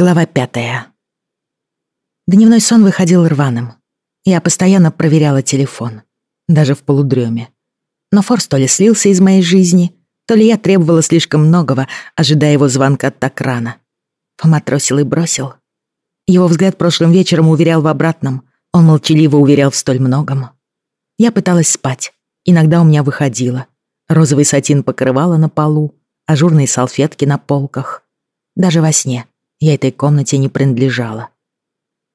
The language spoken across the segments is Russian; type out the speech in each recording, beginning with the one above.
Глава пятая. Дневной сон выходил рваным. Я постоянно проверяла телефон, даже в полудреме. Но Форс то ли слился из моей жизни, то ли я требовала слишком многого, ожидая его звонка так рано. Поматросил и бросил. Его взгляд прошлым вечером уверял в обратном. Он молчаливо уверял в столь многом. Я пыталась спать. Иногда у меня выходило. Розовый сатин покрывала на полу, ажурные салфетки на полках. Даже во сне я этой комнате не принадлежала.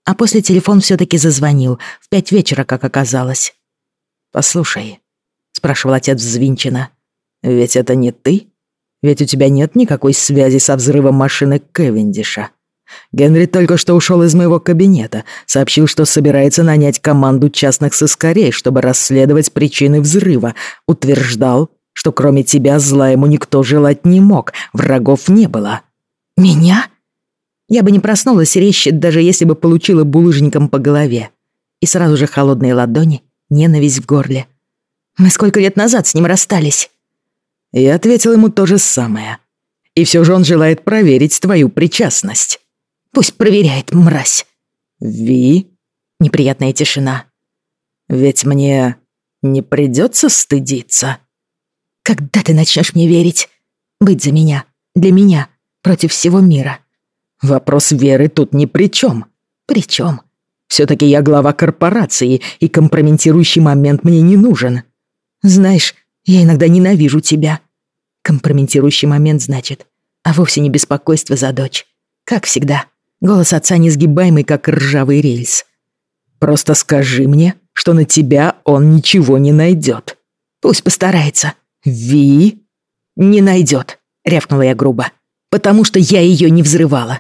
А после телефон все-таки зазвонил, в пять вечера, как оказалось. «Послушай», — спрашивал отец взвинченно, — «ведь это не ты? Ведь у тебя нет никакой связи со взрывом машины Кевиндиша. Генри только что ушел из моего кабинета, сообщил, что собирается нанять команду частных сыскарей, чтобы расследовать причины взрыва, утверждал, что кроме тебя зла ему никто желать не мог, врагов не было». «Меня?» Я бы не проснулась резче, даже если бы получила булыжником по голове. И сразу же холодные ладони, ненависть в горле. Мы сколько лет назад с ним расстались? Я ответил ему то же самое. И все же он желает проверить твою причастность. Пусть проверяет, мразь. Ви? Неприятная тишина. Ведь мне не придется стыдиться. Когда ты начнешь мне верить? Быть за меня, для меня, против всего мира. Вопрос веры тут ни при чем. При чем? Все-таки я глава корпорации, и компрометирующий момент мне не нужен. Знаешь, я иногда ненавижу тебя. Компрометирующий момент, значит. А вовсе не беспокойство за дочь. Как всегда, голос отца несгибаемый, как ржавый рельс. Просто скажи мне, что на тебя он ничего не найдет. Пусть постарается. Ви? Не найдет, рявкнула я грубо. Потому что я ее не взрывала.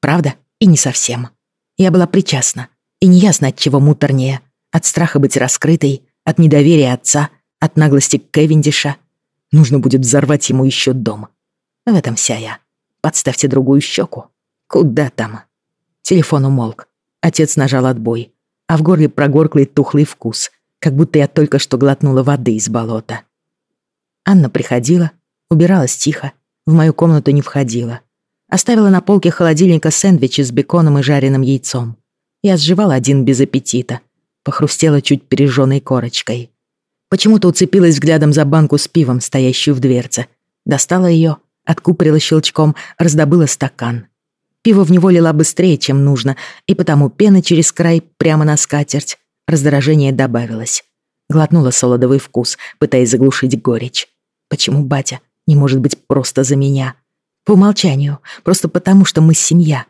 Правда? И не совсем. Я была причастна. И неясно от чего муторнее. От страха быть раскрытой, от недоверия отца, от наглости Кевиндиша. Нужно будет взорвать ему еще дом. В этом вся я. Подставьте другую щеку. Куда там? Телефон умолк. Отец нажал отбой. А в горле прогорклый тухлый вкус, как будто я только что глотнула воды из болота. Анна приходила, убиралась тихо, в мою комнату не входила. Оставила на полке холодильника сэндвичи с беконом и жареным яйцом. Я сживала один без аппетита. Похрустела чуть пережженной корочкой. Почему-то уцепилась взглядом за банку с пивом, стоящую в дверце. Достала ее, откупорила щелчком, раздобыла стакан. Пиво в него лила быстрее, чем нужно, и потому пена через край прямо на скатерть. Раздражение добавилось. Глотнула солодовый вкус, пытаясь заглушить горечь. Почему батя не может быть просто за меня? По умолчанию, просто потому, что мы семья.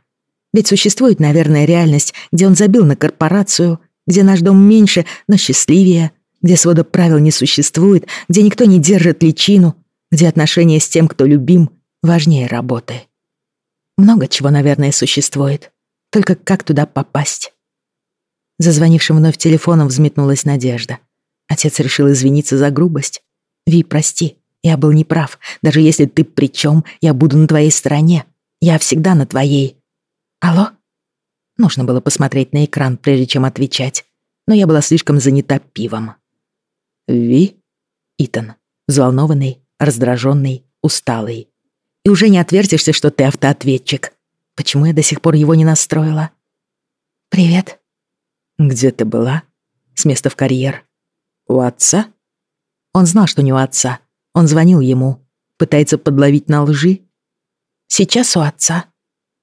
Ведь существует, наверное, реальность, где он забил на корпорацию, где наш дом меньше, но счастливее, где свода правил не существует, где никто не держит личину, где отношения с тем, кто любим, важнее работы. Много чего, наверное, существует. Только как туда попасть? Зазвонившим вновь телефоном взметнулась надежда. Отец решил извиниться за грубость. «Ви, прости, я был неправ. Даже если ты при чем, я буду на твоей стороне. Я всегда на твоей. Алло? Нужно было посмотреть на экран, прежде чем отвечать. Но я была слишком занята пивом. Ви? Итан. Взволнованный, раздраженный, усталый. И уже не отвертишься, что ты автоответчик. Почему я до сих пор его не настроила? «Привет». «Где ты была?» «С места в карьер». «У отца?» Он знал, что не у отца. Он звонил ему. Пытается подловить на лжи. Сейчас у отца.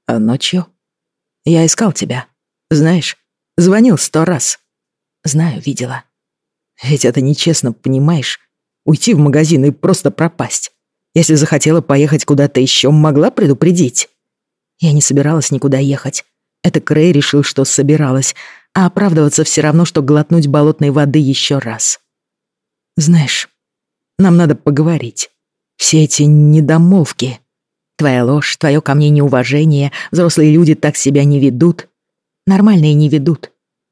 А ночью? Я искал тебя. Знаешь, звонил сто раз. Знаю, видела. Ведь это нечестно, понимаешь? Уйти в магазин и просто пропасть. Если захотела поехать куда-то еще, могла предупредить. Я не собиралась никуда ехать. Это Крей решил, что собиралась, а оправдываться все равно, что глотнуть болотной воды еще раз. Знаешь, нам надо поговорить. Все эти недомолвки. Твоя ложь, твое ко мне неуважение, взрослые люди так себя не ведут. Нормальные не ведут.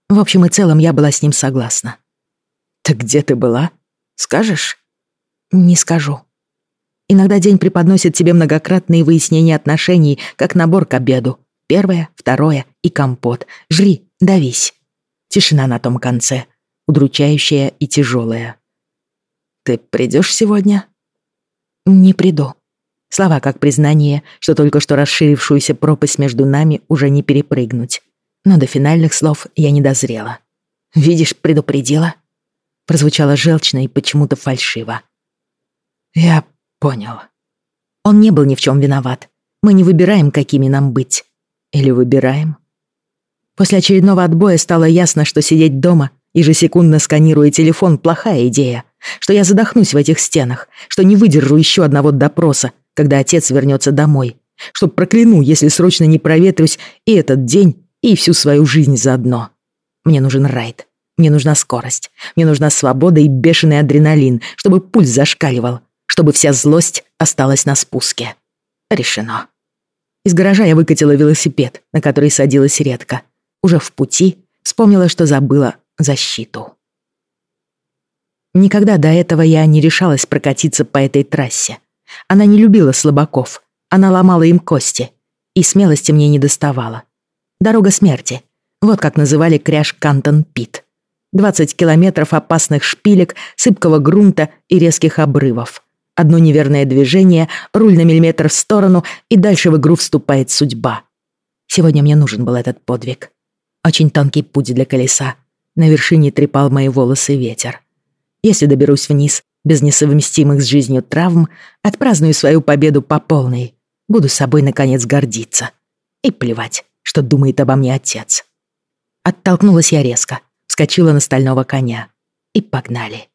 В общем и целом я была с ним согласна. Так где ты была? Скажешь? Не скажу. Иногда день преподносит тебе многократные выяснения отношений, как набор к обеду. Первое, второе и компот. Жри, давись. Тишина на том конце, удручающая и тяжелая. Ты придешь сегодня? Не приду. Слова как признание, что только что расширившуюся пропасть между нами уже не перепрыгнуть. Но до финальных слов я не дозрела. «Видишь, предупредила?» Прозвучало желчно и почему-то фальшиво. «Я понял». Он не был ни в чем виноват. Мы не выбираем, какими нам быть. Или выбираем? После очередного отбоя стало ясно, что сидеть дома, ежесекундно сканируя телефон, плохая идея. Что я задохнусь в этих стенах, что не выдержу еще одного допроса, когда отец вернется домой. Что прокляну, если срочно не проветрюсь и этот день, и всю свою жизнь заодно. Мне нужен райд. Мне нужна скорость. Мне нужна свобода и бешеный адреналин, чтобы пульс зашкаливал, чтобы вся злость осталась на спуске. Решено. Из гаража я выкатила велосипед, на который садилась редко. Уже в пути вспомнила, что забыла защиту. Никогда до этого я не решалась прокатиться по этой трассе. Она не любила слабаков, она ломала им кости, и смелости мне не доставала. Дорога смерти. Вот как называли кряж Кантон-Пит. 20 километров опасных шпилек, сыпкого грунта и резких обрывов. Одно неверное движение, руль на миллиметр в сторону, и дальше в игру вступает судьба. Сегодня мне нужен был этот подвиг. Очень тонкий путь для колеса. На вершине трепал мои волосы ветер. Если доберусь вниз, без несовместимых с жизнью травм, отпраздную свою победу по полной. Буду собой, наконец, гордиться. И плевать, что думает обо мне отец. Оттолкнулась я резко, вскочила на стального коня. И погнали.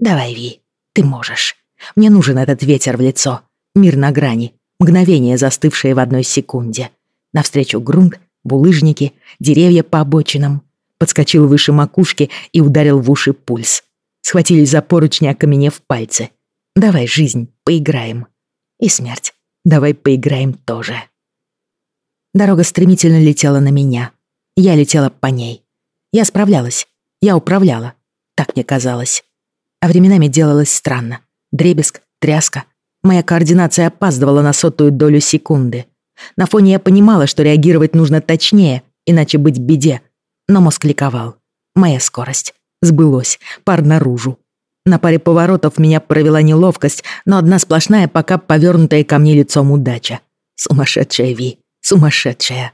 Давай, Ви, ты можешь. Мне нужен этот ветер в лицо, мир на грани, мгновение, застывшее в одной секунде. Навстречу грунт, булыжники, деревья по обочинам. Подскочил выше макушки и ударил в уши пульс. Схватились за поручни, окаменев пальцы. «Давай, жизнь, поиграем». И смерть. «Давай поиграем тоже». Дорога стремительно летела на меня. Я летела по ней. Я справлялась. Я управляла. Так мне казалось. А временами делалось странно. Дребезг, тряска. Моя координация опаздывала на сотую долю секунды. На фоне я понимала, что реагировать нужно точнее, иначе быть беде. Но мозг ликовал. Моя скорость. Сбылось. Пар наружу. На паре поворотов меня провела неловкость, но одна сплошная, пока повернутая ко мне лицом удача. Сумасшедшая Ви. Сумасшедшая.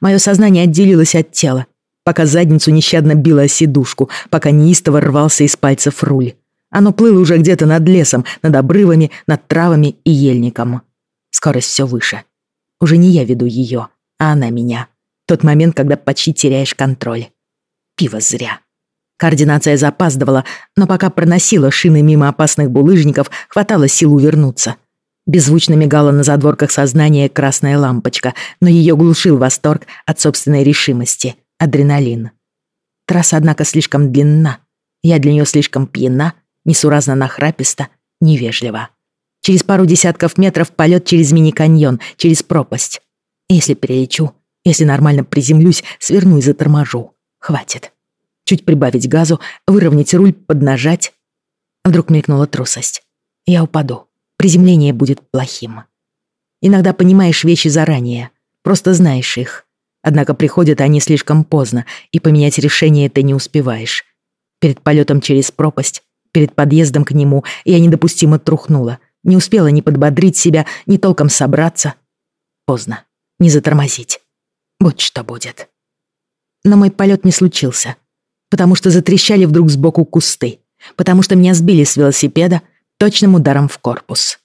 Мое сознание отделилось от тела, пока задницу нещадно било о сидушку, пока неистово рвался из пальцев руль. Оно плыло уже где-то над лесом, над обрывами, над травами и ельником. Скорость все выше. Уже не я веду ее, а она меня. Тот момент, когда почти теряешь контроль. Пиво зря. Координация запаздывала, но пока проносила шины мимо опасных булыжников, хватало сил увернуться. Беззвучно мигала на задворках сознания красная лампочка, но ее глушил восторг от собственной решимости, адреналин. Трасса, однако, слишком длинна. Я для нее слишком пьяна несуразно нахраписто, невежливо. Через пару десятков метров полет через мини-каньон, через пропасть. Если перелечу, если нормально приземлюсь, сверну и заторможу. Хватит. Чуть прибавить газу, выровнять руль, поднажать. Вдруг мелькнула трусость. Я упаду. Приземление будет плохим. Иногда понимаешь вещи заранее, просто знаешь их. Однако приходят они слишком поздно, и поменять решение ты не успеваешь. Перед полетом через пропасть Перед подъездом к нему я недопустимо трухнула. Не успела ни подбодрить себя, ни толком собраться. Поздно. Не затормозить. Будь что будет. Но мой полет не случился. Потому что затрещали вдруг сбоку кусты. Потому что меня сбили с велосипеда точным ударом в корпус.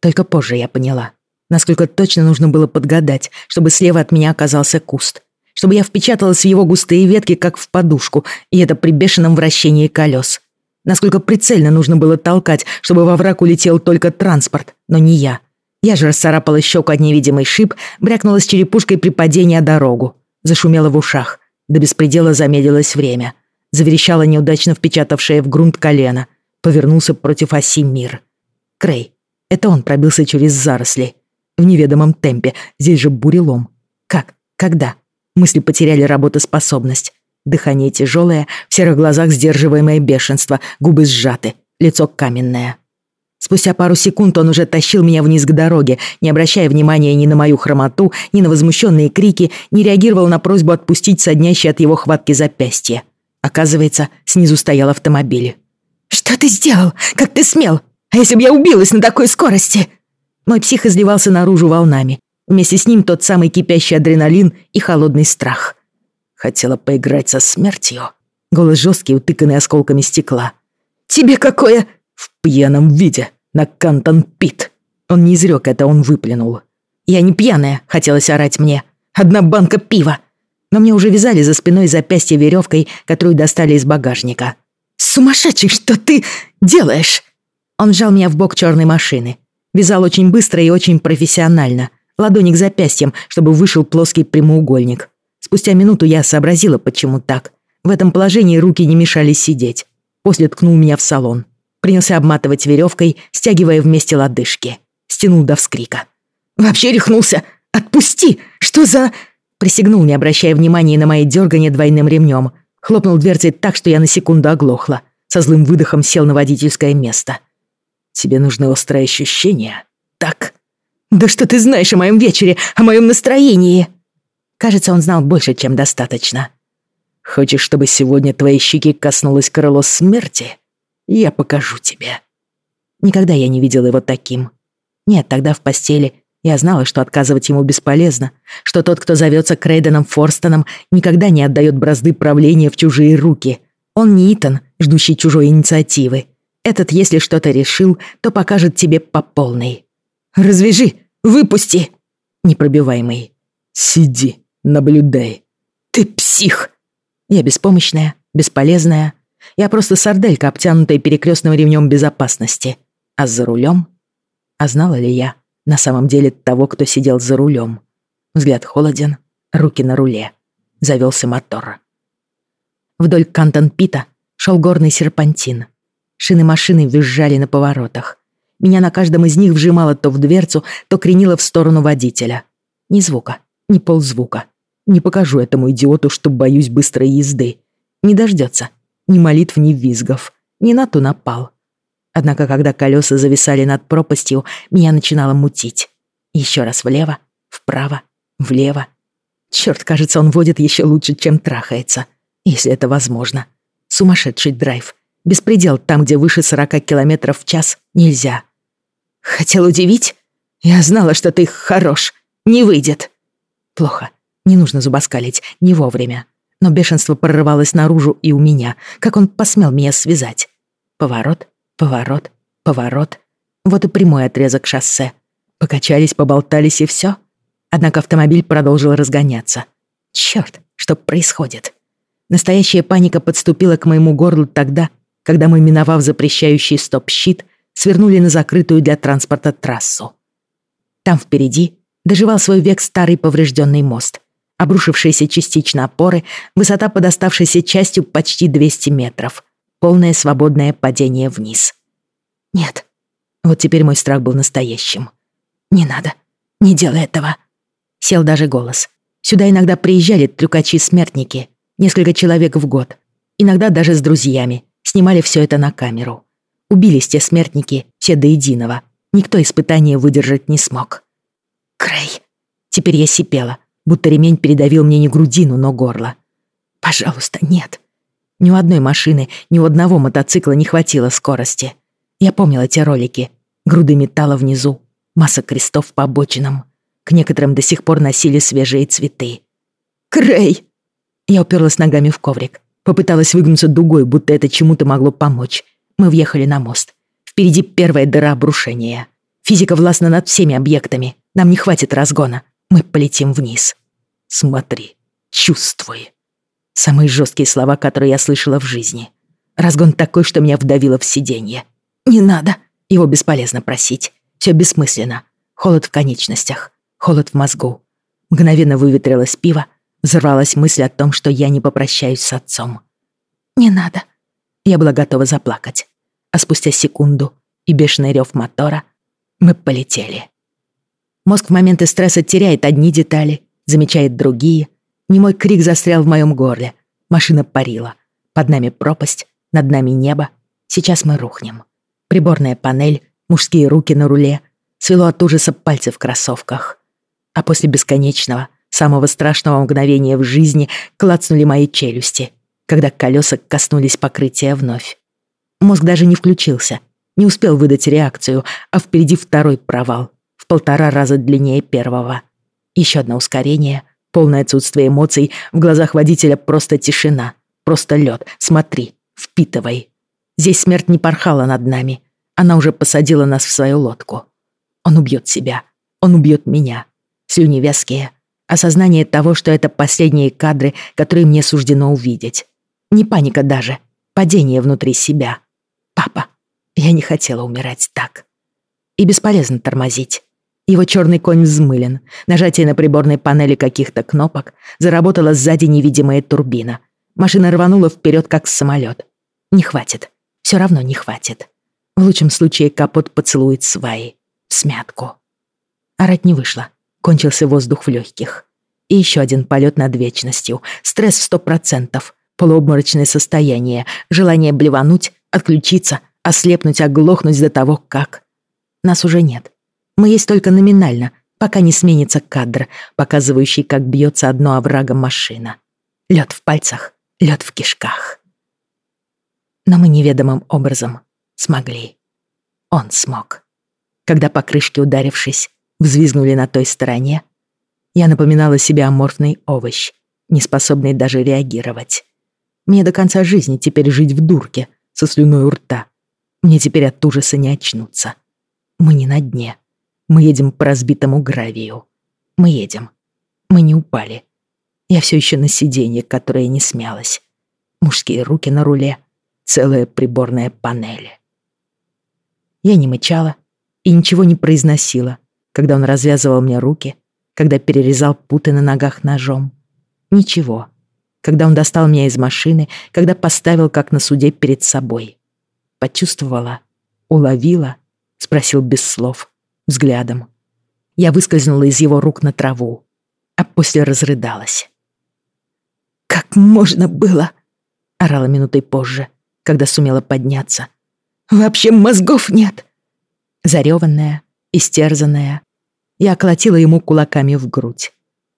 Только позже я поняла, насколько точно нужно было подгадать, чтобы слева от меня оказался куст чтобы я впечаталась в его густые ветки, как в подушку, и это при бешеном вращении колес. Насколько прицельно нужно было толкать, чтобы во враг улетел только транспорт, но не я. Я же расцарапала щеку от невидимый шип, брякнулась черепушкой при падении о дорогу. Зашумела в ушах. До беспредела замедлилось время. Заверещала неудачно впечатавшая в грунт колено. Повернулся против оси мир. Крей. Это он пробился через заросли. В неведомом темпе. Здесь же бурелом. Как? Когда? Мысли потеряли работоспособность. Дыхание тяжелое, в серых глазах сдерживаемое бешенство, губы сжаты, лицо каменное. Спустя пару секунд он уже тащил меня вниз к дороге, не обращая внимания ни на мою хромоту, ни на возмущенные крики, не реагировал на просьбу отпустить соднящие от его хватки запястье. Оказывается, снизу стоял автомобиль. «Что ты сделал? Как ты смел?» А если бы я убилась на такой скорости?» Мой псих изливался наружу волнами. Вместе с ним тот самый кипящий адреналин и холодный страх. Хотела поиграть со смертью. Голос жесткий, утыканный осколками стекла. «Тебе какое?» В пьяном виде, на Кантон Пит. Он не изрек это, он выплюнул. «Я не пьяная», — хотелось орать мне. «Одна банка пива». Но мне уже вязали за спиной запястье веревкой, которую достали из багажника. «Сумасшедший, что ты делаешь?» Он сжал меня в бок черной машины. Вязал очень быстро и очень профессионально. Ладони к запястьям, чтобы вышел плоский прямоугольник. Спустя минуту я сообразила, почему так. В этом положении руки не мешали сидеть. После ткнул меня в салон. Принялся обматывать веревкой, стягивая вместе лодыжки. Стянул до вскрика. «Вообще рехнулся! Отпусти! Что за...» Присягнул, не обращая внимания на мои дергания двойным ремнем. Хлопнул дверцей так, что я на секунду оглохла. Со злым выдохом сел на водительское место. Тебе нужны острые ощущения, так? Да что ты знаешь о моем вечере, о моем настроении? Кажется, он знал больше, чем достаточно. Хочешь, чтобы сегодня твои щеки коснулось крыло смерти? Я покажу тебе. Никогда я не видела его таким. Нет, тогда в постели я знала, что отказывать ему бесполезно, что тот, кто зовется Крейденом Форстоном, никогда не отдает бразды правления в чужие руки. Он не Итан, ждущий чужой инициативы. Этот, если что-то решил, то покажет тебе по полной. Развяжи, выпусти. Непробиваемый. Сиди, наблюдай. Ты псих. Я беспомощная, бесполезная. Я просто сарделька, обтянутая перекрестным ремнем безопасности. А за рулем? А знала ли я на самом деле того, кто сидел за рулем? Взгляд холоден, руки на руле. Завелся мотор. Вдоль Кантон-Пита шел горный серпантин. Шины машины визжали на поворотах. Меня на каждом из них вжимало то в дверцу, то кренило в сторону водителя. Ни звука, ни ползвука. Не покажу этому идиоту, что боюсь быстрой езды. Не дождется. Ни молитв, ни визгов. Не на ту напал. Однако, когда колеса зависали над пропастью, меня начинало мутить. Еще раз влево, вправо, влево. Черт, кажется, он водит еще лучше, чем трахается. Если это возможно. Сумасшедший драйв. Беспредел там, где выше 40 километров в час, нельзя. Хотел удивить? Я знала, что ты хорош. Не выйдет. Плохо. Не нужно зубоскалить. Не вовремя. Но бешенство прорывалось наружу и у меня. Как он посмел меня связать? Поворот, поворот, поворот. Вот и прямой отрезок шоссе. Покачались, поболтались и все. Однако автомобиль продолжил разгоняться. Черт, что происходит? Настоящая паника подступила к моему горлу тогда, когда мы, миновав запрещающий стоп-щит, свернули на закрытую для транспорта трассу. Там впереди доживал свой век старый поврежденный мост. Обрушившиеся частично опоры, высота под оставшейся частью почти 200 метров. Полное свободное падение вниз. Нет. Вот теперь мой страх был настоящим. Не надо. Не делай этого. Сел даже голос. Сюда иногда приезжали трюкачи-смертники. Несколько человек в год. Иногда даже с друзьями. Снимали все это на камеру. Убились те смертники, все до единого. Никто испытания выдержать не смог. Крей. Теперь я сипела, будто ремень передавил мне не грудину, но горло. Пожалуйста, нет. Ни у одной машины, ни у одного мотоцикла не хватило скорости. Я помнила те ролики. Груды металла внизу, масса крестов по обочинам. К некоторым до сих пор носили свежие цветы. «Крей!» Я уперлась ногами в коврик. Попыталась выгнуться дугой, будто это чему-то могло помочь. Мы въехали на мост. Впереди первая дыра обрушения. Физика властна над всеми объектами. Нам не хватит разгона. Мы полетим вниз. Смотри, чувствуй. Самые жесткие слова, которые я слышала в жизни. Разгон такой, что меня вдавило в сиденье. Не надо. Его бесполезно просить. Все бессмысленно. Холод в конечностях. Холод в мозгу. Мгновенно выветрилось пиво, Взорвалась мысль о том, что я не попрощаюсь с отцом. «Не надо». Я была готова заплакать. А спустя секунду и бешеный рев мотора мы полетели. Мозг в моменты стресса теряет одни детали, замечает другие. Немой крик застрял в моем горле. Машина парила. Под нами пропасть, над нами небо. Сейчас мы рухнем. Приборная панель, мужские руки на руле. Свело от ужаса пальцы в кроссовках. А после бесконечного — самого страшного мгновения в жизни клацнули мои челюсти, когда колеса коснулись покрытия вновь. Мозг даже не включился, Не успел выдать реакцию, а впереди второй провал, в полтора раза длиннее первого. Еще одно ускорение, полное отсутствие эмоций, в глазах водителя просто тишина, просто лед. Смотри, впитывай. Здесь смерть не порхала над нами, она уже посадила нас в свою лодку. Он убьет себя, он убьет меня. Слюни вязкие, осознание того, что это последние кадры, которые мне суждено увидеть. Не паника даже, падение внутри себя. Папа, я не хотела умирать так. И бесполезно тормозить. Его черный конь взмылен. Нажатие на приборной панели каких-то кнопок. Заработала сзади невидимая турбина. Машина рванула вперед, как самолет. Не хватит. Все равно не хватит. В лучшем случае капот поцелует сваи. Смятку. Орать не вышло. Кончился воздух в легких. И еще один полет над вечностью. Стресс в сто процентов. Полуобморочное состояние. Желание блевануть, отключиться, ослепнуть, оглохнуть до того, как... Нас уже нет. Мы есть только номинально, пока не сменится кадр, показывающий, как бьется одно оврагом машина. Лед в пальцах, лед в кишках. Но мы неведомым образом смогли. Он смог. Когда покрышки, ударившись, взвизгнули на той стороне, я напоминала себе аморфный овощ, не способный даже реагировать. Мне до конца жизни теперь жить в дурке, со слюной у рта, мне теперь от ужаса не очнуться. Мы не на дне. Мы едем по разбитому гравию. Мы едем. Мы не упали. Я все еще на сиденье, которое не смялось. Мужские руки на руле. Целая приборная панель. Я не мычала и ничего не произносила, когда он развязывал мне руки, когда перерезал путы на ногах ножом. Ничего. Когда он достал меня из машины, когда поставил как на суде перед собой. Почувствовала? Уловила? Спросил без слов, взглядом. Я выскользнула из его рук на траву, а после разрыдалась. «Как можно было?» — орала минутой позже, когда сумела подняться. «Вообще мозгов нет!» Зареванная, истерзанная, я колотила ему кулаками в грудь.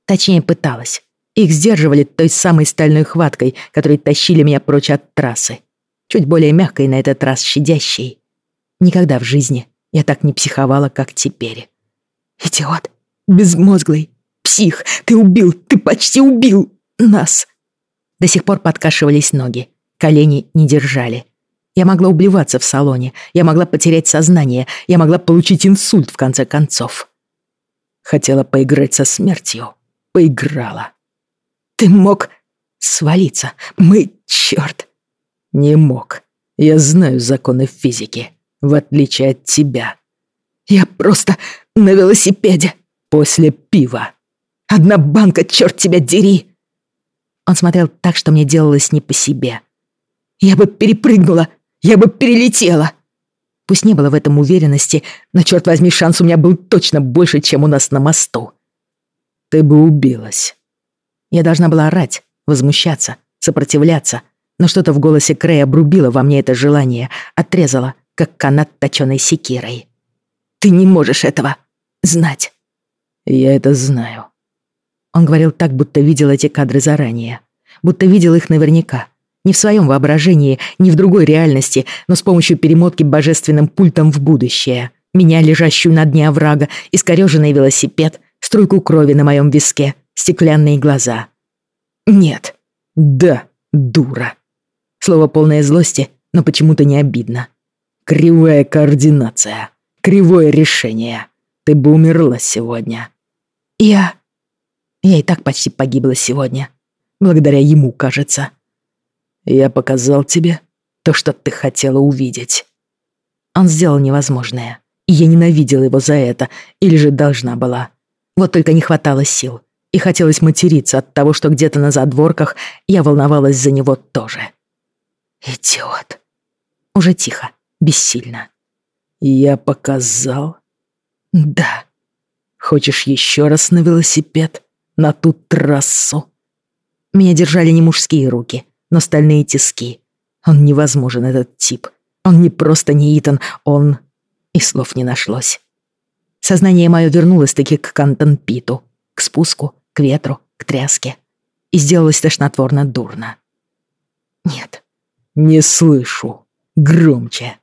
Точнее, пыталась. Их сдерживали той самой стальной хваткой, которой тащили меня прочь от трассы чуть более мягкой на этот раз щадящей. Никогда в жизни я так не психовала, как теперь. «Идиот! Безмозглый! Псих! Ты убил! Ты почти убил! Нас!» До сих пор подкашивались ноги, колени не держали. Я могла убиваться в салоне, я могла потерять сознание, я могла получить инсульт в конце концов. Хотела поиграть со смертью. Поиграла. Ты мог свалиться. Мы, черт, не мог. Я знаю законы физики, в отличие от тебя. Я просто на велосипеде после пива. Одна банка, черт тебя дери. Он смотрел так, что мне делалось не по себе. Я бы перепрыгнула, я бы перелетела. Пусть не было в этом уверенности, но, черт возьми, шанс у меня был точно больше, чем у нас на мосту. Ты бы убилась. Я должна была орать, возмущаться, сопротивляться, но что-то в голосе Крэя обрубило во мне это желание, отрезало, как канат точёной секирой. «Ты не можешь этого знать!» «Я это знаю». Он говорил так, будто видел эти кадры заранее. Будто видел их наверняка. Не в своем воображении, не в другой реальности, но с помощью перемотки божественным пультом в будущее. Меня, лежащую на дне оврага, искорёженный велосипед, струйку крови на моем виске, стеклянные глаза. «Нет». «Да, дура». Слово полное злости, но почему-то не обидно. Кривая координация. Кривое решение. Ты бы умерла сегодня. Я... Я и так почти погибла сегодня. Благодаря ему, кажется. Я показал тебе то, что ты хотела увидеть. Он сделал невозможное. И я ненавидела его за это, или же должна была. Вот только не хватало сил. И хотелось материться от того, что где-то на задворках я волновалась за него тоже. Идиот. Уже тихо, бессильно. Я показал? Да. Хочешь еще раз на велосипед? На ту трассу? Меня держали не мужские руки, но стальные тиски. Он невозможен, этот тип. Он не просто не Итан, он... И слов не нашлось. Сознание мое вернулось-таки к Кантон-Питу, к спуску, к ветру, к тряске. И сделалось тошнотворно дурно. Нет, «Не слышу. Громче».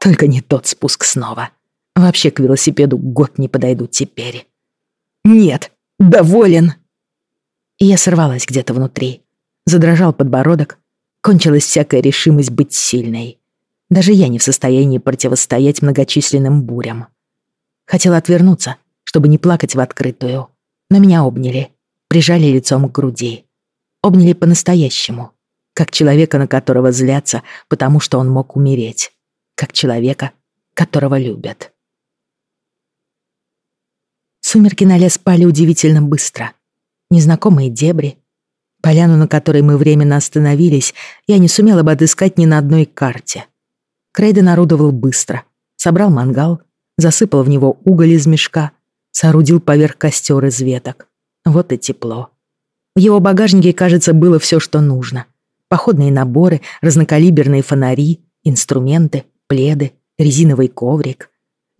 Только не тот спуск снова. Вообще к велосипеду год не подойду теперь. Нет, доволен. Я сорвалась где-то внутри. Задрожал подбородок. Кончилась всякая решимость быть сильной. Даже я не в состоянии противостоять многочисленным бурям. Хотела отвернуться, чтобы не плакать в открытую. Но меня обняли, прижали лицом к груди. Обняли по-настоящему, как человека, на которого злятся, потому что он мог умереть. Как человека, которого любят. Сумерки на лес пали удивительно быстро. Незнакомые дебри. Поляну, на которой мы временно остановились, я не сумела бы отыскать ни на одной карте. Крейден орудовал быстро. Собрал мангал, засыпал в него уголь из мешка, соорудил поверх костер из веток. Вот и тепло. В его багажнике, кажется, было все, что нужно. Походные наборы, разнокалиберные фонари, инструменты, пледы, резиновый коврик.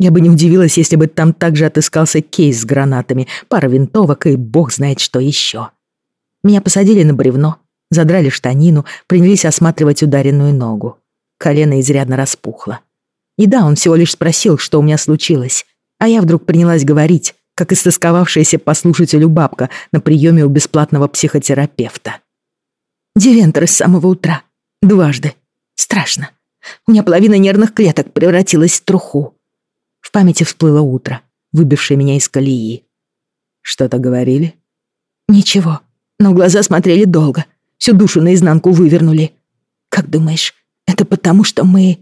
Я бы не удивилась, если бы там также отыскался кейс с гранатами, пара винтовок и бог знает что еще. Меня посадили на бревно, задрали штанину, принялись осматривать ударенную ногу. Колено изрядно распухло. И да, он всего лишь спросил, что у меня случилось, а я вдруг принялась говорить, как истосковавшаяся по слушателю бабка на приеме у бесплатного психотерапевта. Дивентор с самого утра. Дважды. Страшно. У меня половина нервных клеток превратилась в труху. В памяти всплыло утро, выбившее меня из колеи. Что-то говорили? Ничего, но глаза смотрели долго, всю душу наизнанку вывернули. Как думаешь, это потому, что мы...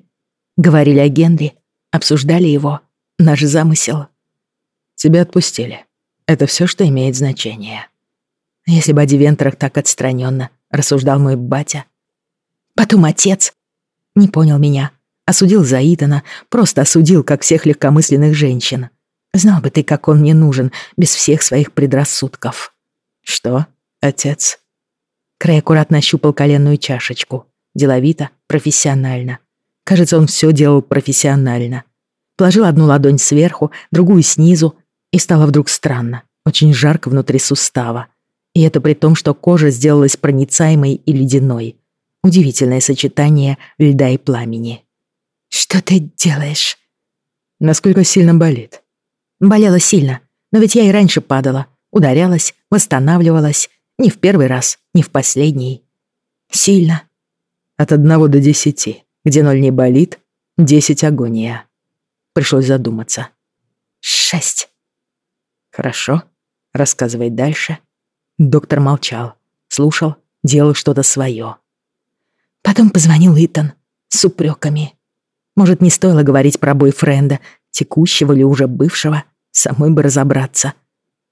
Говорили о Генри, обсуждали его, наш замысел. Тебя отпустили. Это все, что имеет значение. Если бы о Дивентерах так отстраненно рассуждал мой батя. Потом отец. Не понял меня, Осудил за просто осудил, как всех легкомысленных женщин. Знал бы ты, как он мне нужен, без всех своих предрассудков. Что, отец? Крей аккуратно ощупал коленную чашечку. Деловито, профессионально. Кажется, он все делал профессионально. Положил одну ладонь сверху, другую снизу, и стало вдруг странно, очень жарко внутри сустава. И это при том, что кожа сделалась проницаемой и ледяной. Удивительное сочетание льда и пламени. «Что ты делаешь?» «Насколько сильно болит?» «Болело сильно, но ведь я и раньше падала, ударялась, восстанавливалась. Ни в первый раз, ни в последний. Сильно». «От одного до десяти, где ноль не болит, десять агония». Пришлось задуматься. «Шесть». «Хорошо, рассказывай дальше». Доктор молчал, слушал, делал что-то свое. Потом позвонил Итан с упреками. Может, не стоило говорить про бойфренда, текущего или уже бывшего, самой бы разобраться.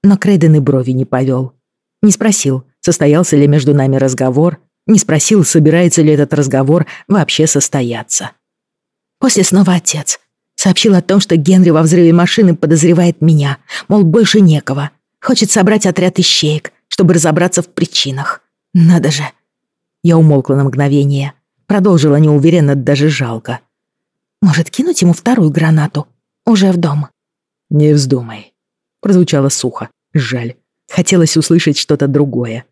Но Крейден и брови не повел. Не спросил, состоялся ли между нами разговор, не спросил, собирается ли этот разговор вообще состояться. После снова отец. Сообщил о том, что Генри во взрыве машины подозревает меня, мол, больше некого. Хочет собрать отряд ищеек, чтобы разобраться в причинах. Надо же. Я умолкла на мгновение. Продолжила неуверенно, даже жалко. Может, кинуть ему вторую гранату? Уже в дом. Не вздумай. Прозвучало сухо. Жаль. Хотелось услышать что-то другое.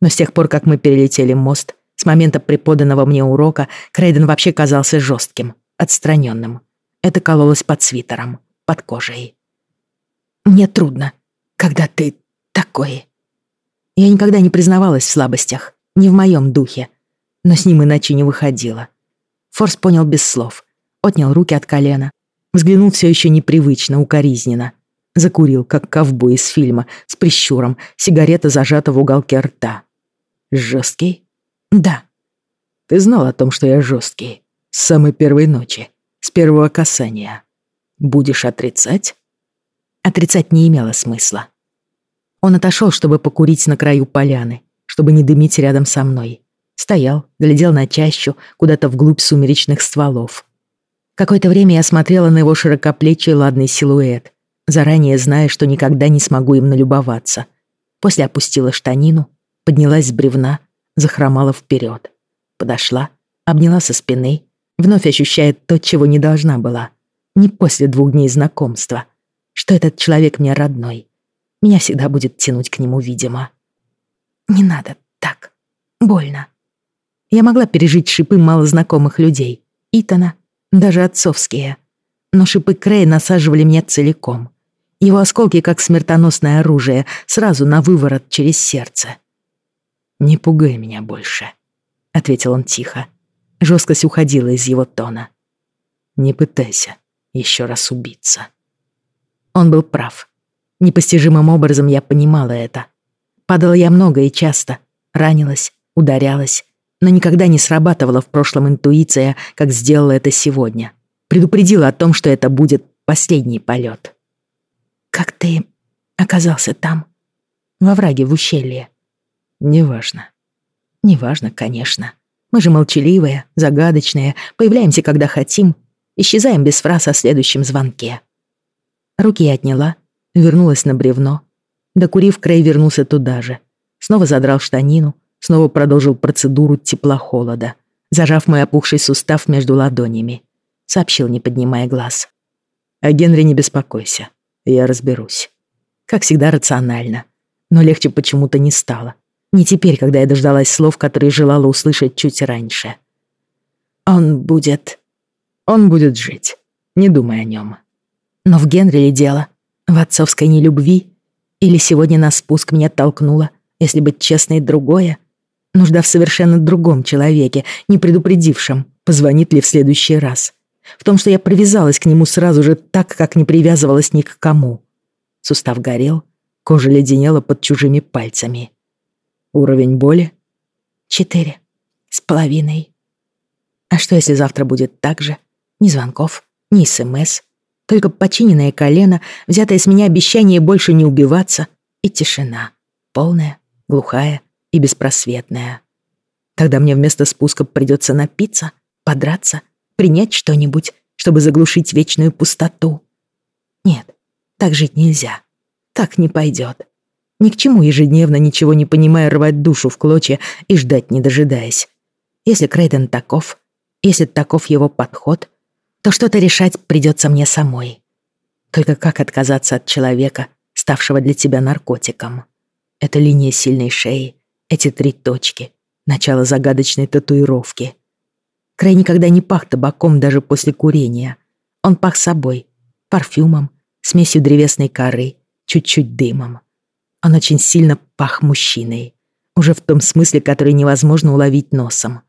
Но с тех пор, как мы перелетели мост, с момента преподанного мне урока, Крейден вообще казался жестким, отстраненным. Это кололось под свитером, под кожей. Мне трудно, когда ты такой. Я никогда не признавалась в слабостях, не в моем духе, но с ним иначе не выходило. Форс понял без слов отнял руки от колена, взглянул все еще непривычно, укоризненно. Закурил, как ковбой из фильма, с прищуром, сигарета зажата в уголке рта. Жесткий? Да. Ты знал о том, что я жесткий. С самой первой ночи. С первого касания. Будешь отрицать? Отрицать не имело смысла. Он отошел, чтобы покурить на краю поляны, чтобы не дымить рядом со мной. Стоял, глядел на чащу, куда-то вглубь сумеречных стволов. Какое-то время я смотрела на его широкоплечий ладный силуэт, заранее зная, что никогда не смогу им налюбоваться. После опустила штанину, поднялась с бревна, захромала вперед. Подошла, обняла со спины, вновь ощущая то, чего не должна была. Не после двух дней знакомства. Что этот человек мне родной. Меня всегда будет тянуть к нему, видимо. Не надо так. Больно. Я могла пережить шипы малознакомых людей. Итана, даже отцовские. Но шипы Крея насаживали меня целиком. Его осколки, как смертоносное оружие, сразу на выворот через сердце. «Не пугай меня больше», — ответил он тихо. Жесткость уходила из его тона. «Не пытайся еще раз убиться». Он был прав. Непостижимым образом я понимала это. Падала я много и часто, ранилась, ударялась, но никогда не срабатывала в прошлом интуиция, как сделала это сегодня. Предупредила о том, что это будет последний полет. «Как ты оказался там, во враге в ущелье?» «Неважно». «Неважно, конечно. Мы же молчаливые, загадочные, появляемся, когда хотим, исчезаем без фраз о следующем звонке». Руки отняла, вернулась на бревно. Докурив, Крей вернулся туда же. Снова задрал штанину, снова продолжил процедуру тепла-холода, зажав мой опухший сустав между ладонями. Сообщил, не поднимая глаз. «О Генри не беспокойся, я разберусь». Как всегда рационально. Но легче почему-то не стало. Не теперь, когда я дождалась слов, которые желала услышать чуть раньше. «Он будет...» «Он будет жить. Не думай о нем. Но в Генри ли дело? В отцовской нелюбви? Или сегодня на спуск меня толкнуло, если быть честной, другое? Нужда в совершенно другом человеке, не предупредившем, позвонит ли в следующий раз. В том, что я привязалась к нему сразу же так, как не привязывалась ни к кому. Сустав горел, кожа леденела под чужими пальцами. Уровень боли? Четыре. С половиной. А что, если завтра будет так же? Ни звонков, ни СМС, только починенное колено, взятое с меня обещание больше не убиваться, и тишина. Полная, глухая и беспросветная. Тогда мне вместо спуска придется напиться, подраться, принять что-нибудь, чтобы заглушить вечную пустоту. Нет, так жить нельзя. Так не пойдет. Ни к чему ежедневно, ничего не понимая, рвать душу в клочья и ждать, не дожидаясь. Если Крейден таков, если таков его подход, то что-то решать придется мне самой. Только как отказаться от человека, ставшего для тебя наркотиком? Это линия сильной шеи, эти три точки, начало загадочной татуировки. Край никогда не пах табаком даже после курения. Он пах собой, парфюмом, смесью древесной коры, чуть-чуть дымом. Он очень сильно пах мужчиной, уже в том смысле, который невозможно уловить носом.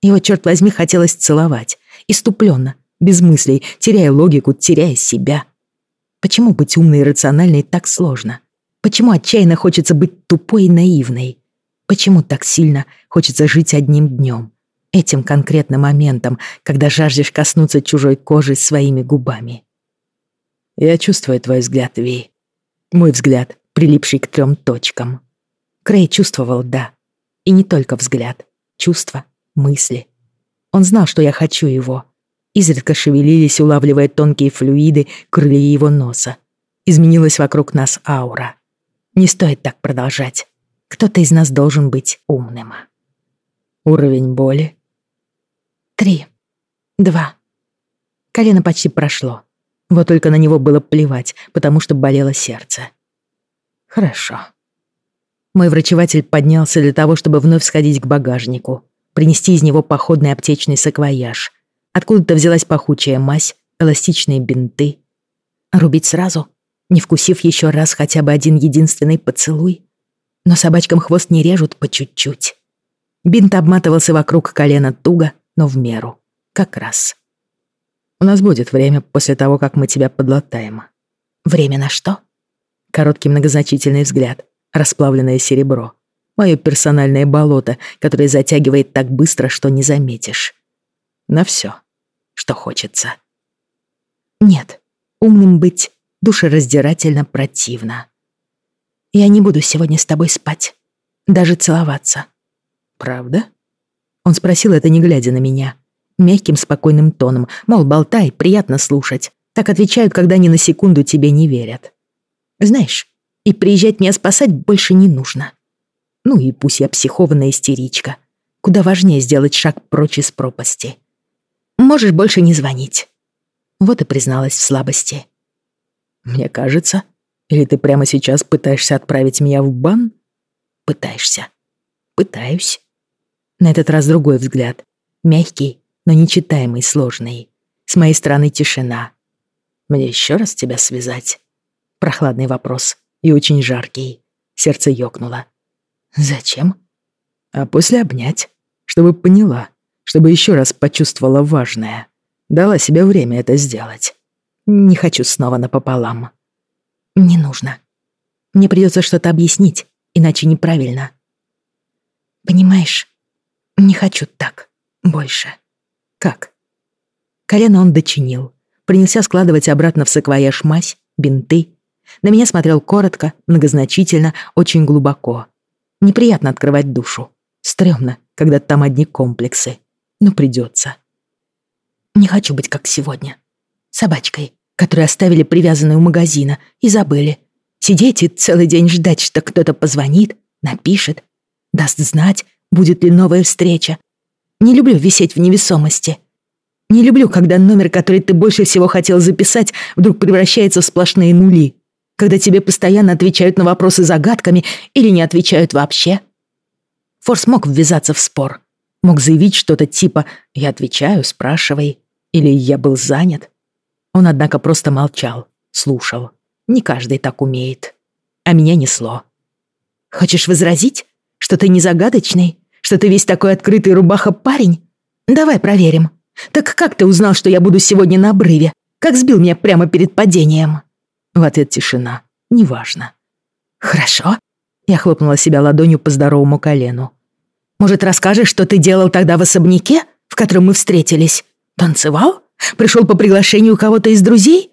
Его, черт возьми, хотелось целовать, иступленно, без мыслей, теряя логику, теряя себя. Почему быть умной и рациональной так сложно? Почему отчаянно хочется быть тупой и наивной? Почему так сильно хочется жить одним днем? Этим конкретным моментом, когда жаждешь коснуться чужой кожи своими губами. Я чувствую твой взгляд, Ви. Мой взгляд, прилипший к трем точкам. Крей чувствовал, да. И не только взгляд. Чувства, мысли. Он знал, что я хочу его, изредка шевелились, улавливая тонкие флюиды крылья его носа. Изменилась вокруг нас аура. Не стоит так продолжать. Кто-то из нас должен быть умным. Уровень боли? Три. Два. Колено почти прошло. Вот только на него было плевать, потому что болело сердце. Хорошо. Мой врачеватель поднялся для того, чтобы вновь сходить к багажнику, принести из него походный аптечный саквояж, Откуда-то взялась пахучая мазь, эластичные бинты. Рубить сразу, не вкусив еще раз хотя бы один единственный поцелуй. Но собачкам хвост не режут по чуть-чуть. Бинт обматывался вокруг колена туго, но в меру. Как раз. У нас будет время после того, как мы тебя подлатаем. Время на что? Короткий многозначительный взгляд, расплавленное серебро. Мое персональное болото, которое затягивает так быстро, что не заметишь. На все что хочется. Нет, умным быть душераздирательно противно. Я не буду сегодня с тобой спать, даже целоваться. Правда? Он спросил это, не глядя на меня. Мягким, спокойным тоном, мол, болтай, приятно слушать. Так отвечают, когда ни на секунду тебе не верят. Знаешь, и приезжать меня спасать больше не нужно. Ну и пусть я психованная истеричка. Куда важнее сделать шаг прочь из пропасти. Можешь больше не звонить». Вот и призналась в слабости. «Мне кажется, или ты прямо сейчас пытаешься отправить меня в бан?» «Пытаешься». «Пытаюсь». На этот раз другой взгляд. Мягкий, но нечитаемый, сложный. С моей стороны тишина. Мне еще раз тебя связать? Прохладный вопрос и очень жаркий. Сердце ёкнуло. Зачем? А после обнять, чтобы поняла, чтобы еще раз почувствовала важное. Дала себе время это сделать. Не хочу снова напополам. Не нужно. Мне придется что-то объяснить, иначе неправильно. Понимаешь, не хочу так больше. Как? Колено он дочинил. Принялся складывать обратно в саквояж мазь, бинты. На меня смотрел коротко, многозначительно, очень глубоко. Неприятно открывать душу. Стрёмно, когда там одни комплексы. Но придется. Не хочу быть как сегодня. Собачкой, которую оставили привязанной у магазина и забыли. Сидеть и целый день ждать, что кто-то позвонит, напишет, даст знать, будет ли новая встреча. Не люблю висеть в невесомости. Не люблю, когда номер, который ты больше всего хотел записать, вдруг превращается в сплошные нули. Когда тебе постоянно отвечают на вопросы загадками или не отвечают вообще. Форс мог ввязаться в спор. Мог заявить что-то типа «я отвечаю, спрашивай» или «я был занят». Он, однако, просто молчал, слушал. Не каждый так умеет. А меня несло. «Хочешь возразить, что ты не загадочный? Что ты весь такой открытый рубаха-парень? Давай проверим. Так как ты узнал, что я буду сегодня на обрыве? Как сбил меня прямо перед падением?» В ответ тишина. «Неважно». «Хорошо». Я хлопнула себя ладонью по здоровому колену. «Может, расскажешь, что ты делал тогда в особняке, в котором мы встретились? Танцевал? Пришел по приглашению кого-то из друзей?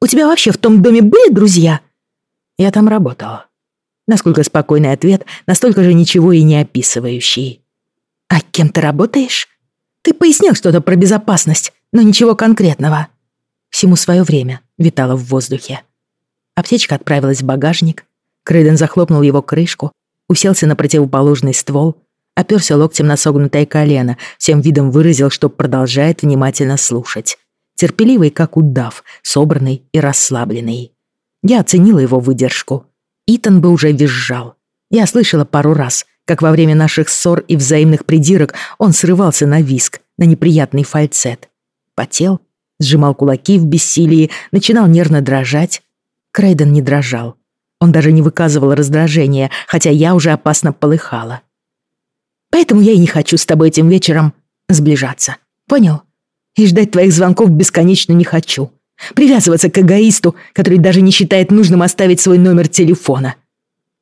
У тебя вообще в том доме были друзья?» Я там работала. Насколько спокойный ответ, настолько же ничего и не описывающий. «А кем ты работаешь?» «Ты пояснил что-то про безопасность, но ничего конкретного». Всему свое время витало в воздухе. Аптечка отправилась в багажник. Крейден захлопнул его крышку, уселся на противоположный ствол, оперся локтем на согнутое колено, всем видом выразил, что продолжает внимательно слушать. Терпеливый, как удав, собранный и расслабленный. Я оценила его выдержку. Итан бы уже визжал. Я слышала пару раз, как во время наших ссор и взаимных придирок он срывался на виск, на неприятный фальцет. Потел, сжимал кулаки в бессилии, начинал нервно дрожать. Крейден не дрожал. Он даже не выказывал раздражения, хотя я уже опасно полыхала. Поэтому я и не хочу с тобой этим вечером сближаться. Понял? И ждать твоих звонков бесконечно не хочу. Привязываться к эгоисту, который даже не считает нужным оставить свой номер телефона.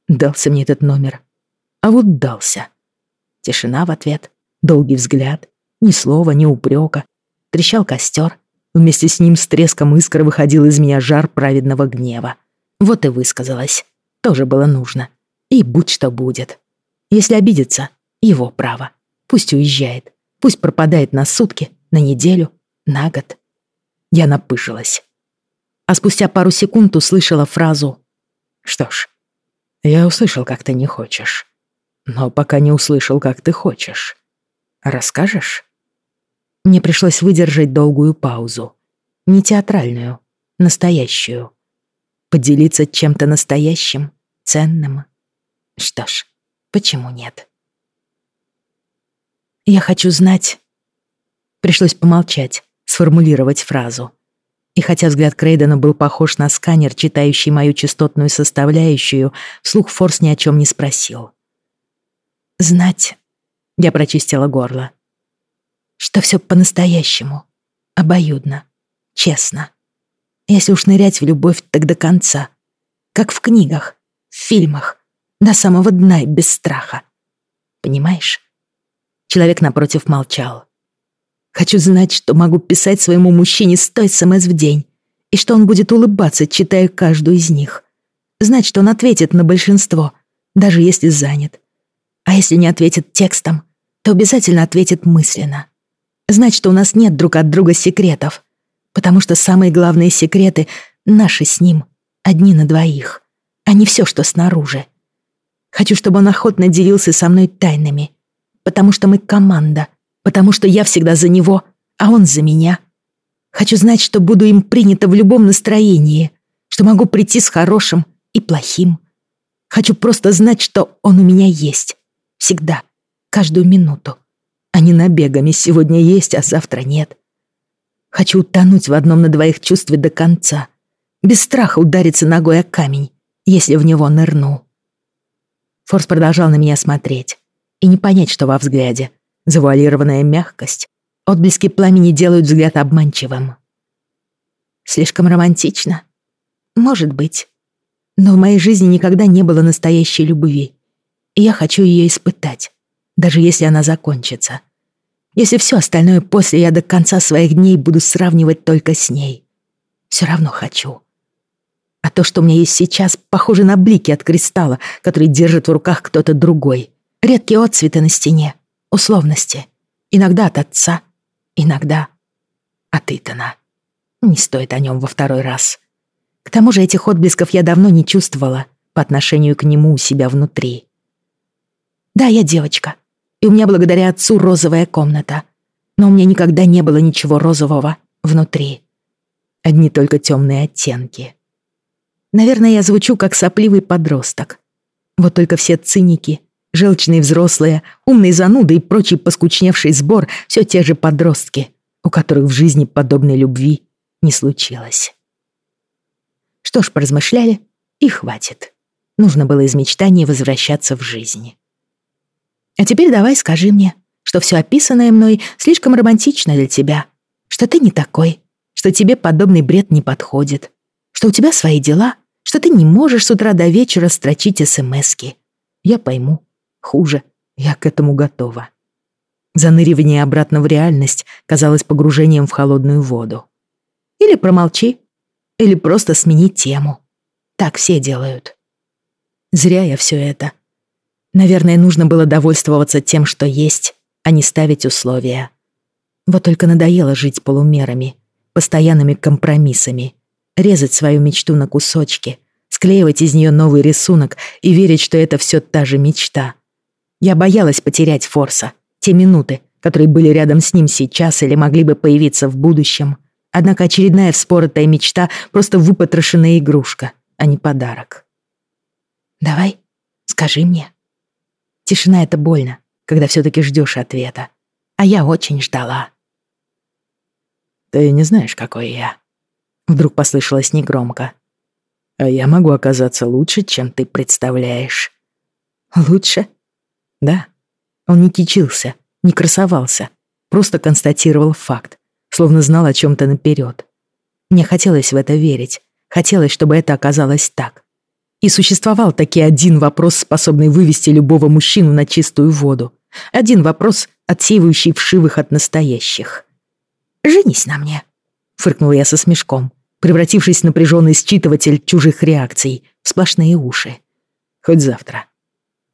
Дался мне этот номер. А вот дался. Тишина в ответ, долгий взгляд, ни слова, ни упрека. Трещал костер. Вместе с ним с треском искр выходил из меня жар праведного гнева. Вот и высказалась. Тоже было нужно. И будь что будет. Если обидится, его право. Пусть уезжает. Пусть пропадает на сутки, на неделю, на год. Я напышилась. А спустя пару секунд услышала фразу «Что ж, я услышал, как ты не хочешь. Но пока не услышал, как ты хочешь. Расскажешь?» Мне пришлось выдержать долгую паузу. Не театральную, настоящую. Поделиться чем-то настоящим, ценным. Что ж, почему нет? Я хочу знать... Пришлось помолчать, сформулировать фразу. И хотя взгляд Крейдена был похож на сканер, читающий мою частотную составляющую, вслух Форс ни о чем не спросил. «Знать...» — я прочистила горло. «Что все по-настоящему, обоюдно, честно. Если уж нырять в любовь, так до конца. Как в книгах, в фильмах, до самого дна и без страха. Понимаешь?» Человек напротив молчал. Хочу знать, что могу писать своему мужчине сто СМС в день, и что он будет улыбаться, читая каждую из них. Знать, что он ответит на большинство, даже если занят. А если не ответит текстом, то обязательно ответит мысленно. Знать, что у нас нет друг от друга секретов, потому что самые главные секреты наши с ним, одни на двоих, а не все, что снаружи. Хочу, чтобы он охотно делился со мной тайнами, потому что мы команда — потому что я всегда за него, а он за меня. Хочу знать, что буду им принята в любом настроении, что могу прийти с хорошим и плохим. Хочу просто знать, что он у меня есть. Всегда, каждую минуту. А не набегами сегодня есть, а завтра нет. Хочу утонуть в одном на двоих чувстве до конца. Без страха удариться ногой о камень, если в него нырну. Форс продолжал на меня смотреть. И не понять, что во взгляде. Завуалированная мягкость. Отблески пламени делают взгляд обманчивым. Слишком романтично. Может быть. Но в моей жизни никогда не было настоящей любви. И я хочу ее испытать, даже если она закончится. Если все остальное после я до конца своих дней буду сравнивать только с ней. Все равно хочу. А то, что у меня есть сейчас, похоже на блики от кристалла, который держит в руках кто-то другой. Редкие отцветы на стене, условности. Иногда от отца, иногда от Итана. Не стоит о нем во второй раз. К тому же этих отблесков я давно не чувствовала по отношению к нему у себя внутри. Да, я девочка, и у меня благодаря отцу розовая комната. Но у меня никогда не было ничего розового внутри. Одни только темные оттенки. Наверное, я звучу как сопливый подросток. Вот только все циники, желчные взрослые, умные зануды и прочий поскучневший сбор — все те же подростки, у которых в жизни подобной любви не случилось. Что ж, поразмышляли, и хватит. Нужно было из мечтаний возвращаться в жизнь. А теперь давай скажи мне, что все описанное мной слишком романтично для тебя, что ты не такой, что тебе подобный бред не подходит, что у тебя свои дела, что ты не можешь с утра до вечера строчить смски. Я пойму. Хуже. Я к этому готова. Заныривание обратно в реальность казалось погружением в холодную воду. Или промолчи, или просто смени тему. Так все делают. Зря я все это. Наверное, нужно было довольствоваться тем, что есть, а не ставить условия. Вот только надоело жить полумерами, постоянными компромиссами, резать свою мечту на кусочки, склеивать из нее новый рисунок и верить, что это все та же мечта. Я боялась потерять Форса, те минуты, которые были рядом с ним сейчас или могли бы появиться в будущем. Однако очередная вспоротая мечта — просто выпотрошенная игрушка, а не подарок. «Давай, скажи мне», Тишина — это больно, когда все-таки ждешь ответа. А я очень ждала. «Ты не знаешь, какой я?» Вдруг послышалось негромко. «А я могу оказаться лучше, чем ты представляешь». «Лучше?» «Да». Он не кичился, не красовался, просто констатировал факт, словно знал о чем-то наперед. Мне хотелось в это верить, хотелось, чтобы это оказалось так. И существовал таки один вопрос, способный вывести любого мужчину на чистую воду. Один вопрос, отсеивающий вшивых от настоящих. «Женись на мне», — фыркнула я со смешком, превратившись в напряженный считыватель чужих реакций, в сплошные уши. «Хоть завтра».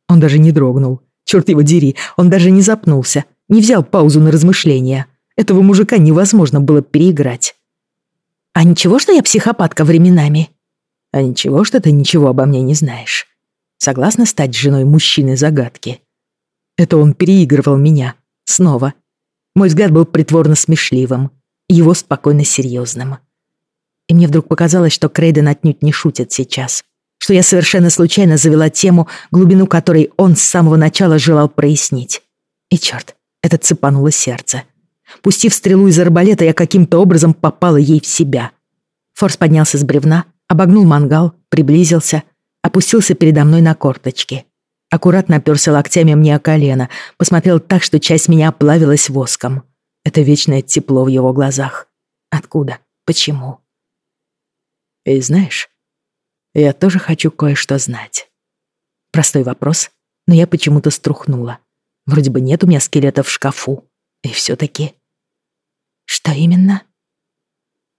Он даже не дрогнул. Черт его дери, он даже не запнулся, не взял паузу на размышления. Этого мужика невозможно было переиграть. «А ничего, что я психопатка временами?» А ничего, что ты ничего обо мне не знаешь. Согласна стать женой мужчины загадки? Это он переигрывал меня. Снова. Мой взгляд был притворно смешливым, его спокойно серьезным. И мне вдруг показалось, что Крейден отнюдь не шутит сейчас, что я совершенно случайно завела тему, глубину которой он с самого начала желал прояснить. И черт, это цепануло сердце. Пустив стрелу из арбалета, я каким-то образом попала ей в себя. Форс поднялся с бревна, обогнул мангал, приблизился, опустился передо мной на корточки. Аккуратно оперся локтями мне о колено, посмотрел так, что часть меня оплавилась воском. Это вечное тепло в его глазах. Откуда? Почему? И знаешь, я тоже хочу кое-что знать. Простой вопрос, но я почему-то струхнула. Вроде бы нет у меня скелетов в шкафу. И все-таки... Что именно?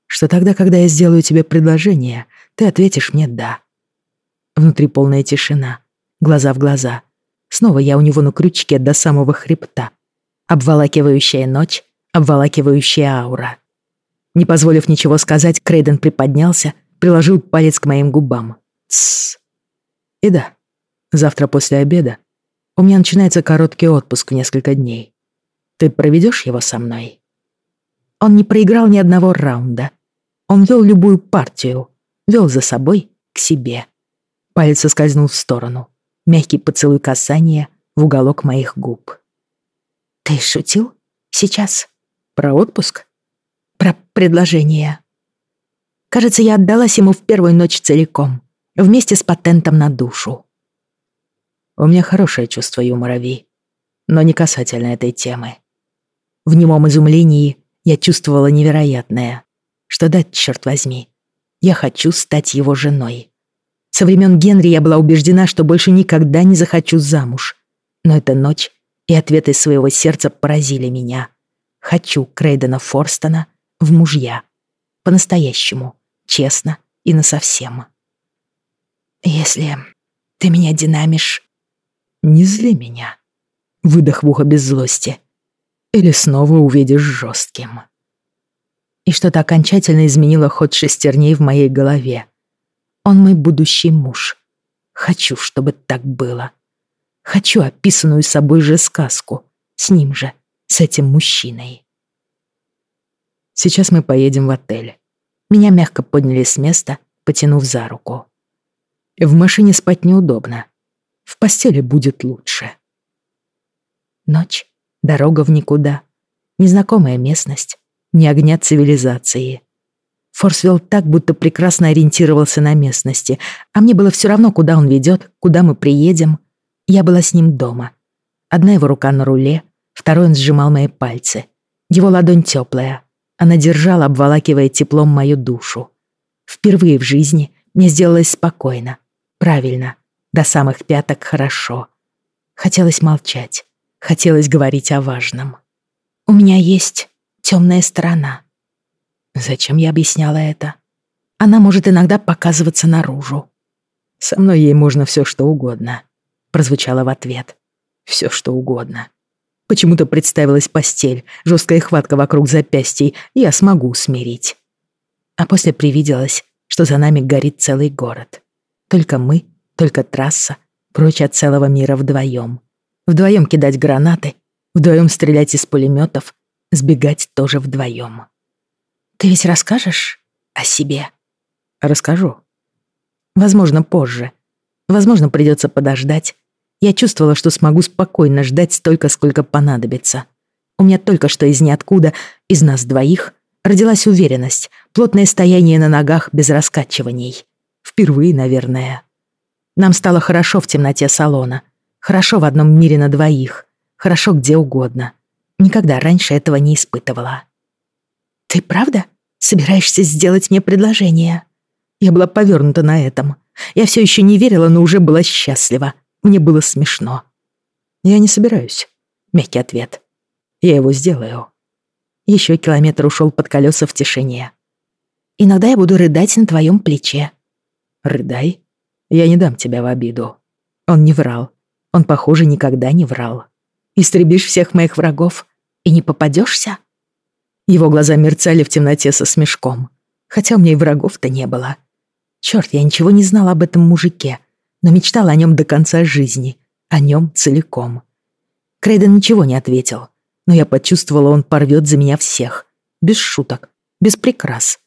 Что тогда, когда я сделаю тебе предложение, ты ответишь мне «да». Внутри полная тишина, глаза в глаза. Снова я у него на крючке до самого хребта. Обволакивающая ночь, обволакивающая аура. Не позволив ничего сказать, Крейден приподнялся, приложил палец к моим губам. Тссс. И да, завтра после обеда у меня начинается короткий отпуск в несколько дней. Ты проведешь его со мной? Он не проиграл ни одного раунда. Он вел любую партию, вел за собой к себе. Палец соскользнул в сторону. Мягкий поцелуй касания в уголок моих губ. «Ты шутил? Сейчас?» «Про отпуск?» «Про предложение. Кажется, я отдалась ему в первую ночь целиком, вместе с патентом на душу. У меня хорошее чувство юмора, Ви, но не касательно этой темы. В немом изумлении я чувствовала невероятное, что дать, черт возьми, я хочу стать его женой. Со времен Генри я была убеждена, что больше никогда не захочу замуж. Но эта ночь и ответы своего сердца поразили меня. Хочу Крейдена Форстона в мужья. По-настоящему, честно и насовсем. Если ты меня динамишь... Не зли меня. Выдох в ухо без злости. Или снова увидишь жестким. И что-то окончательно изменило ход шестерней в моей голове. Он мой будущий муж. Хочу, чтобы так было. Хочу описанную собой же сказку. С ним же, с этим мужчиной. Сейчас мы поедем в отель. Меня мягко подняли с места, потянув за руку. В машине спать неудобно. В постели будет лучше. Ночь, дорога в никуда, незнакомая местность, ни огня цивилизации. Форсвилл так будто прекрасно ориентировался на местности, а мне было все равно, куда он ведет, куда мы приедем. Я была с ним дома. Одна его рука на руле, второй он сжимал мои пальцы. Его ладонь теплая. Она держала, обволакивая теплом мою душу. Впервые в жизни мне сделалось спокойно, правильно, до самых пяток хорошо. Хотелось молчать, хотелось говорить о важном. У меня есть темная сторона. Зачем я объясняла это? Она может иногда показываться наружу. Со мной ей можно все что угодно прозвучало в ответ. Все что угодно. Почему-то представилась постель, жесткая хватка вокруг запястий, я смогу смирить. А после привиделось, что за нами горит целый город. Только мы, только трасса, прочь от целого мира вдвоем. Вдвоем кидать гранаты, вдвоем стрелять из пулеметов, сбегать тоже вдвоем. Ты ведь расскажешь о себе? Расскажу. Возможно, позже. Возможно, придется подождать, я чувствовала, что смогу спокойно ждать столько, сколько понадобится. У меня только что из ниоткуда, из нас двоих, родилась уверенность, плотное стояние на ногах без раскачиваний. Впервые, наверное. Нам стало хорошо в темноте салона. Хорошо в одном мире на двоих. Хорошо где угодно. Никогда раньше этого не испытывала. «Ты правда собираешься сделать мне предложение?» Я была повернута на этом. Я все еще не верила, но уже была счастлива. Мне было смешно. «Я не собираюсь», — мягкий ответ. «Я его сделаю». Еще километр ушел под колеса в тишине. «Иногда я буду рыдать на твоем плече». «Рыдай. Я не дам тебя в обиду». Он не врал. Он, похоже, никогда не врал. «Истребишь всех моих врагов и не попадешься?» Его глаза мерцали в темноте со смешком. Хотя у меня и врагов-то не было. Черт, я ничего не знала об этом мужике но мечтал о нем до конца жизни, о нем целиком. Крейден ничего не ответил, но я почувствовала, он порвет за меня всех. Без шуток, без прикрас.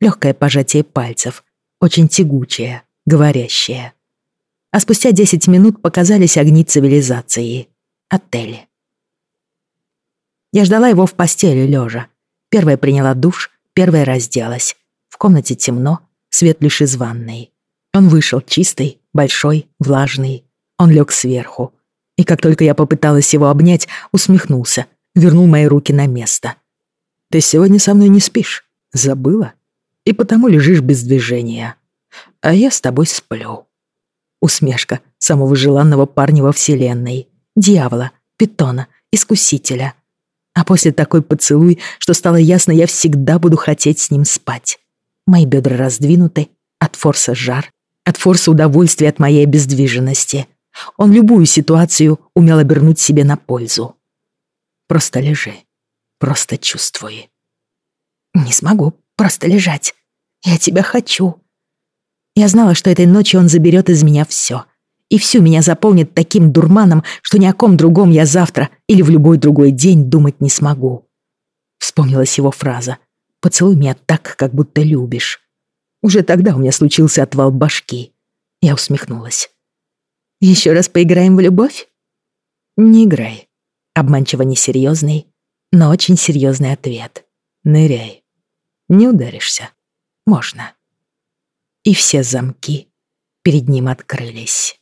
Легкое пожатие пальцев, очень тягучее, говорящее. А спустя десять минут показались огни цивилизации. Отели. Я ждала его в постели лежа. Первая приняла душ, первая разделась. В комнате темно, свет лишь из ванной. Он вышел чистый, большой, влажный. Он лег сверху. И как только я попыталась его обнять, усмехнулся, вернул мои руки на место. «Ты сегодня со мной не спишь? Забыла? И потому лежишь без движения. А я с тобой сплю». Усмешка самого желанного парня во вселенной. Дьявола, питона, искусителя. А после такой поцелуй, что стало ясно, я всегда буду хотеть с ним спать. Мои бедра раздвинуты, от форса жар, от форса удовольствия от моей обездвиженности. Он любую ситуацию умел обернуть себе на пользу. Просто лежи. Просто чувствуй. Не смогу просто лежать. Я тебя хочу. Я знала, что этой ночью он заберет из меня все. И всю меня заполнит таким дурманом, что ни о ком другом я завтра или в любой другой день думать не смогу. Вспомнилась его фраза. «Поцелуй меня так, как будто любишь». Уже тогда у меня случился отвал башки. Я усмехнулась. «Еще раз поиграем в любовь?» «Не играй». Обманчиво несерьезный, но очень серьезный ответ. «Ныряй». не ударишься. Можно. И все замки перед ним открылись.